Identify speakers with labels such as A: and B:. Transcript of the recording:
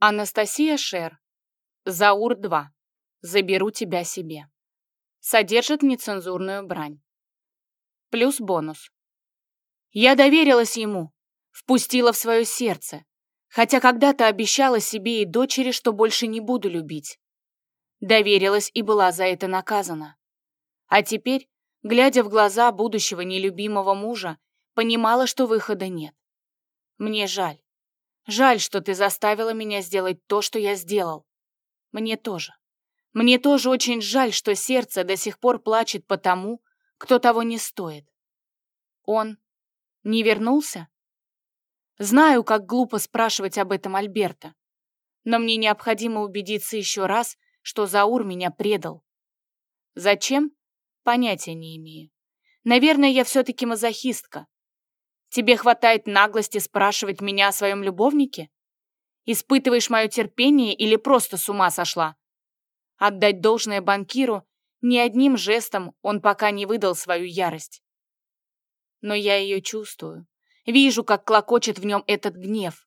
A: Анастасия Шер. Заур 2. Заберу тебя себе. Содержит нецензурную брань. Плюс бонус. Я доверилась ему, впустила в свое сердце, хотя когда-то обещала себе и дочери, что больше не буду любить. Доверилась и была за это наказана. А теперь, глядя в глаза будущего нелюбимого мужа, понимала, что выхода нет. Мне жаль. Жаль, что ты заставила меня сделать то, что я сделал. Мне тоже. Мне тоже очень жаль, что сердце до сих пор плачет по тому, кто того не стоит. Он не вернулся? Знаю, как глупо спрашивать об этом Альберта, но мне необходимо убедиться еще раз, что Заур меня предал. Зачем? Понятия не имею. Наверное, я все-таки мазохистка. Тебе хватает наглости спрашивать меня о своем любовнике? Испытываешь мое терпение или просто с ума сошла? Отдать должное банкиру, ни одним жестом он пока не выдал свою ярость. Но я ее чувствую. Вижу, как клокочет в нем этот гнев.